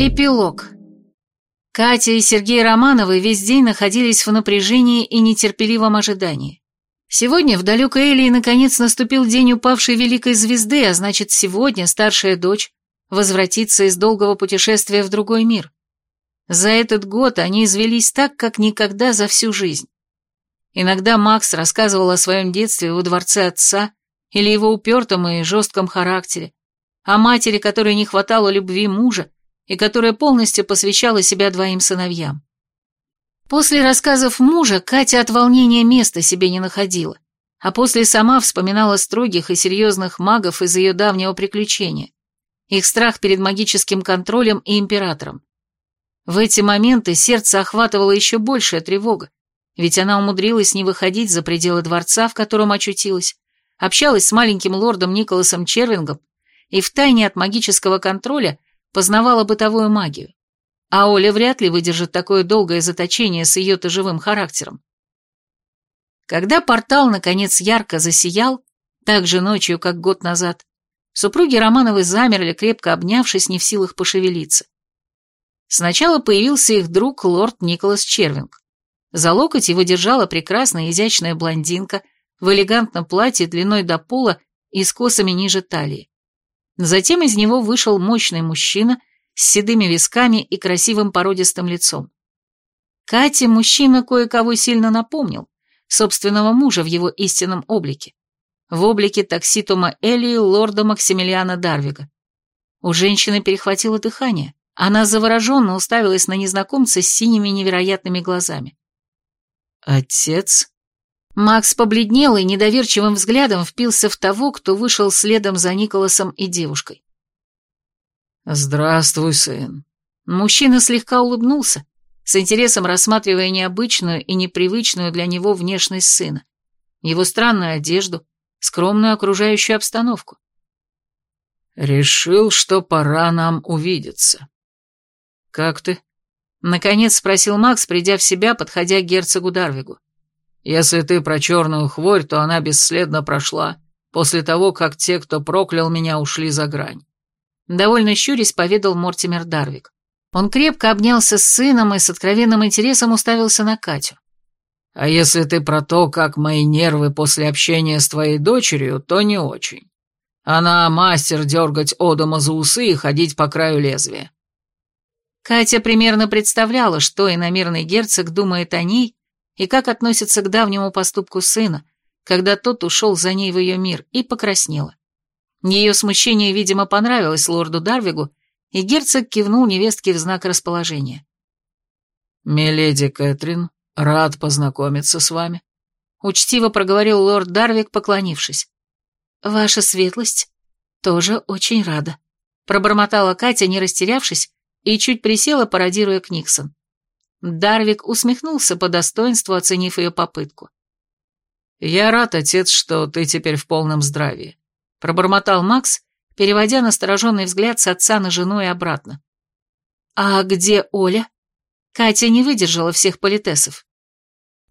Эпилог. Катя и Сергей Романовы весь день находились в напряжении и нетерпеливом ожидании. Сегодня в далекой Элии наконец наступил день упавшей великой звезды, а значит, сегодня старшая дочь возвратится из долгого путешествия в другой мир. За этот год они извелись так, как никогда за всю жизнь. Иногда Макс рассказывал о своем детстве во дворце отца или его упертом и жестком характере, о матери, которой не хватало любви мужа, и которая полностью посвящала себя двоим сыновьям. После рассказов мужа Катя от волнения места себе не находила, а после сама вспоминала строгих и серьезных магов из ее давнего приключения, их страх перед магическим контролем и императором. В эти моменты сердце охватывало еще большая тревога, ведь она умудрилась не выходить за пределы дворца, в котором очутилась, общалась с маленьким лордом Николасом Червингом и втайне от магического контроля познавала бытовую магию. А Оля вряд ли выдержит такое долгое заточение с ее-то живым характером. Когда портал, наконец, ярко засиял, так же ночью, как год назад, супруги Романовы замерли, крепко обнявшись, не в силах пошевелиться. Сначала появился их друг лорд Николас Червинг. За локоть его держала прекрасная изящная блондинка в элегантном платье длиной до пола и с косами ниже талии. Затем из него вышел мощный мужчина с седыми висками и красивым породистым лицом. Кате мужчина кое-кого сильно напомнил, собственного мужа в его истинном облике. В облике такситума Элии лорда Максимилиана Дарвига. У женщины перехватило дыхание. Она завороженно уставилась на незнакомца с синими невероятными глазами. «Отец?» Макс побледнел и недоверчивым взглядом впился в того, кто вышел следом за Николасом и девушкой. «Здравствуй, сын». Мужчина слегка улыбнулся, с интересом рассматривая необычную и непривычную для него внешность сына, его странную одежду, скромную окружающую обстановку. «Решил, что пора нам увидеться. Как ты?» Наконец спросил Макс, придя в себя, подходя к герцогу Дарвигу. Если ты про черную хворь, то она бесследно прошла, после того, как те, кто проклял меня, ушли за грань. Довольно щурясь поведал Мортимер Дарвик. Он крепко обнялся с сыном и с откровенным интересом уставился на Катю. А если ты про то, как мои нервы после общения с твоей дочерью, то не очень. Она мастер дергать Одома за усы и ходить по краю лезвия. Катя примерно представляла, что иномирный герцог думает о ней и как относится к давнему поступку сына, когда тот ушел за ней в ее мир, и покраснела. Ее смущение, видимо, понравилось лорду Дарвигу, и герцог кивнул невестке в знак расположения. «Миледи Кэтрин, рад познакомиться с вами», — учтиво проговорил лорд Дарвик, поклонившись. «Ваша светлость тоже очень рада», — пробормотала Катя, не растерявшись, и чуть присела, пародируя Книксон. Дарвик усмехнулся по достоинству, оценив ее попытку. «Я рад, отец, что ты теперь в полном здравии», — пробормотал Макс, переводя настороженный взгляд с отца на жену и обратно. «А где Оля?» Катя не выдержала всех политесов.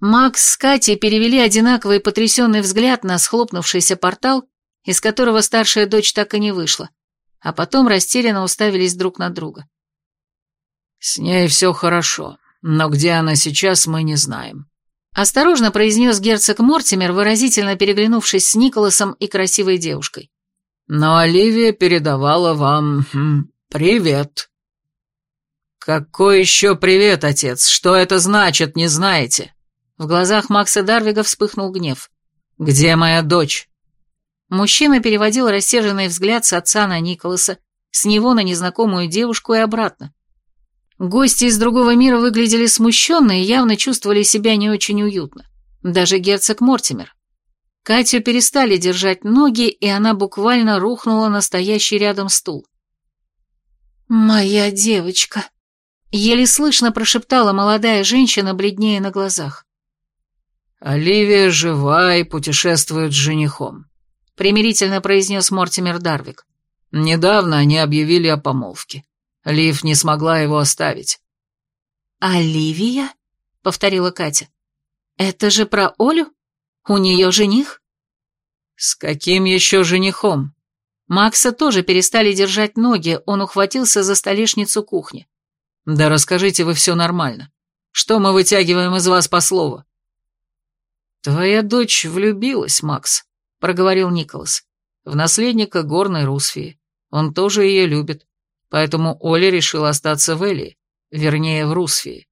Макс с Катей перевели одинаковый потрясенный взгляд на схлопнувшийся портал, из которого старшая дочь так и не вышла, а потом растерянно уставились друг на друга. «С ней все хорошо», но где она сейчас, мы не знаем. Осторожно произнес герцог Мортимер, выразительно переглянувшись с Николасом и красивой девушкой. Но Оливия передавала вам... Хм, привет. Какой еще привет, отец? Что это значит, не знаете? В глазах Макса Дарвига вспыхнул гнев. Где моя дочь? Мужчина переводил рассерженный взгляд с отца на Николаса, с него на незнакомую девушку и обратно. Гости из другого мира выглядели смущенно и явно чувствовали себя не очень уютно. Даже герцог Мортимер. Катю перестали держать ноги, и она буквально рухнула на стоящий рядом стул. «Моя девочка», — еле слышно прошептала молодая женщина, бледнее на глазах. «Оливия жива и путешествует с женихом», — примирительно произнес Мортимер Дарвик. «Недавно они объявили о помолвке. Лив не смогла его оставить. «Оливия?» — повторила Катя. «Это же про Олю? У нее жених?» «С каким еще женихом?» Макса тоже перестали держать ноги, он ухватился за столешницу кухни. «Да расскажите вы все нормально. Что мы вытягиваем из вас по слову?» «Твоя дочь влюбилась, Макс», — проговорил Николас, — «в наследника горной Русфии. Он тоже ее любит, поэтому Оля решила остаться в Элии, вернее, в Русфии».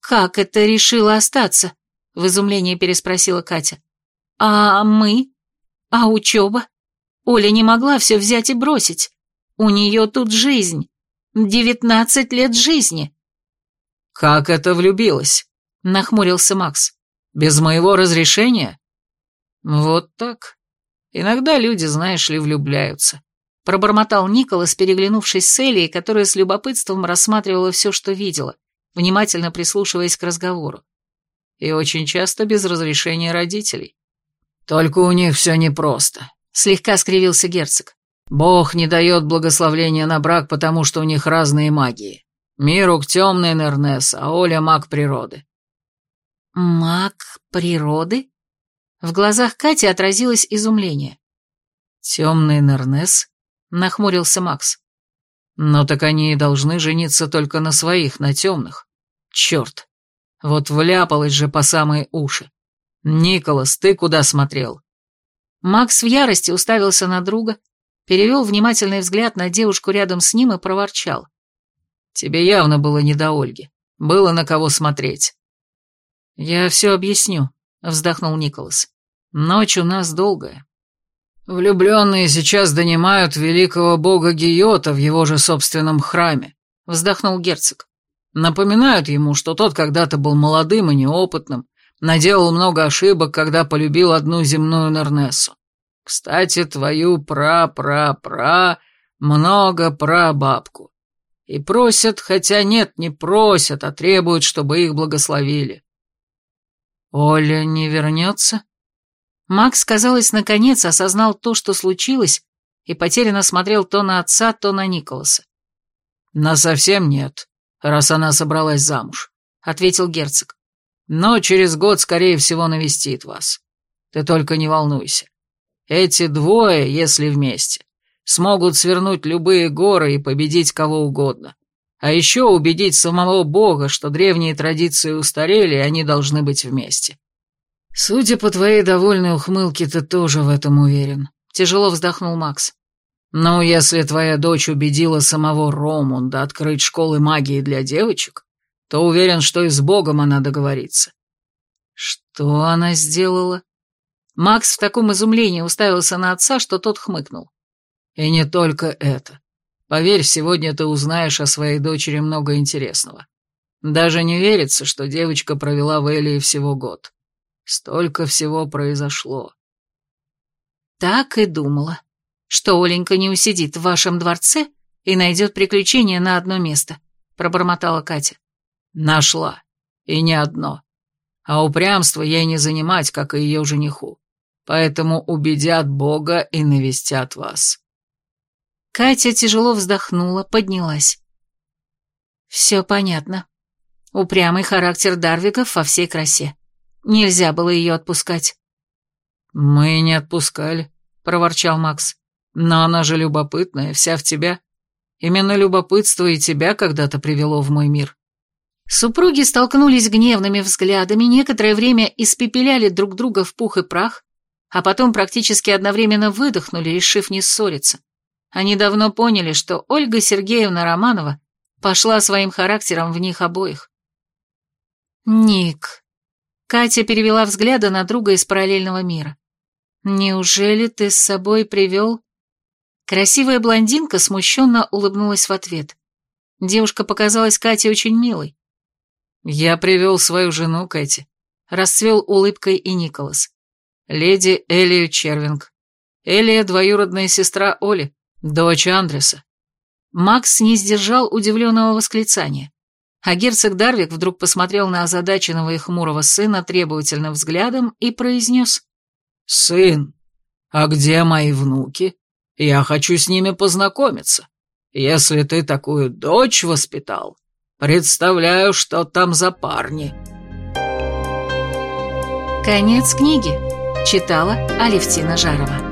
«Как это решила остаться?» — в изумлении переспросила Катя. «А мы? А учеба? Оля не могла все взять и бросить. У нее тут жизнь. Девятнадцать лет жизни». «Как это влюбилась?» — нахмурился Макс. «Без моего разрешения?» «Вот так. Иногда люди, знаешь ли, влюбляются», — пробормотал Николас, переглянувшись с Элией, которая с любопытством рассматривала все, что видела, внимательно прислушиваясь к разговору. «И очень часто без разрешения родителей». «Только у них все непросто», — слегка скривился герцог. «Бог не дает благословления на брак, потому что у них разные магии. Мирук темный Нернес, а Оля маг природы». «Маг природы?» В глазах Кати отразилось изумление. «Темный Нернес?» — нахмурился Макс. «Но так они и должны жениться только на своих, на темных. Черт! Вот вляпалась же по самые уши. «Николас, ты куда смотрел?» Макс в ярости уставился на друга, перевел внимательный взгляд на девушку рядом с ним и проворчал. «Тебе явно было не до Ольги. Было на кого смотреть». «Я все объясню», — вздохнул Николас. «Ночь у нас долгая». «Влюбленные сейчас донимают великого бога Гиота в его же собственном храме», — вздохнул герцог. «Напоминают ему, что тот когда-то был молодым и неопытным, Наделал много ошибок, когда полюбил одну земную Нернессу. Кстати, твою пра-пра-пра много прабабку. И просят, хотя нет, не просят, а требуют, чтобы их благословили. Оля не вернется? Макс, казалось, наконец осознал то, что случилось, и потерянно смотрел то на отца, то на Николаса. «На совсем нет, раз она собралась замуж», — ответил герцог но через год, скорее всего, навестит вас. Ты только не волнуйся. Эти двое, если вместе, смогут свернуть любые горы и победить кого угодно. А еще убедить самого Бога, что древние традиции устарели, и они должны быть вместе. Судя по твоей довольной ухмылке, ты тоже в этом уверен. Тяжело вздохнул Макс. Ну, если твоя дочь убедила самого Ромунда открыть школы магии для девочек, то уверен, что и с Богом она договорится. Что она сделала? Макс в таком изумлении уставился на отца, что тот хмыкнул. И не только это. Поверь, сегодня ты узнаешь о своей дочери много интересного. Даже не верится, что девочка провела в Элии всего год. Столько всего произошло. Так и думала, что Оленька не усидит в вашем дворце и найдет приключения на одно место, пробормотала Катя. Нашла. И не одно. А упрямство ей не занимать, как и ее жениху. Поэтому убедят Бога и навестят вас. Катя тяжело вздохнула, поднялась. Все понятно. Упрямый характер Дарвиков во всей красе. Нельзя было ее отпускать. «Мы не отпускали», — проворчал Макс. «Но она же любопытная, вся в тебя. Именно любопытство и тебя когда-то привело в мой мир. Супруги столкнулись гневными взглядами, некоторое время испепеляли друг друга в пух и прах, а потом практически одновременно выдохнули, решив не ссориться. Они давно поняли, что Ольга Сергеевна Романова пошла своим характером в них обоих. «Ник», — Катя перевела взгляды на друга из параллельного мира, «неужели ты с собой привел...» Красивая блондинка смущенно улыбнулась в ответ. Девушка показалась Кате очень милой. «Я привел свою жену, Кэти», — расцвел улыбкой и Николас. «Леди Элию Червинг. Элия — двоюродная сестра Оли, дочь Андреса». Макс не сдержал удивленного восклицания, а герцог Дарвик вдруг посмотрел на озадаченного и хмурого сына требовательным взглядом и произнес. «Сын, а где мои внуки? Я хочу с ними познакомиться. Если ты такую дочь воспитал, Представляю, что там за парни. Конец книги. Читала Алевтина Жарова.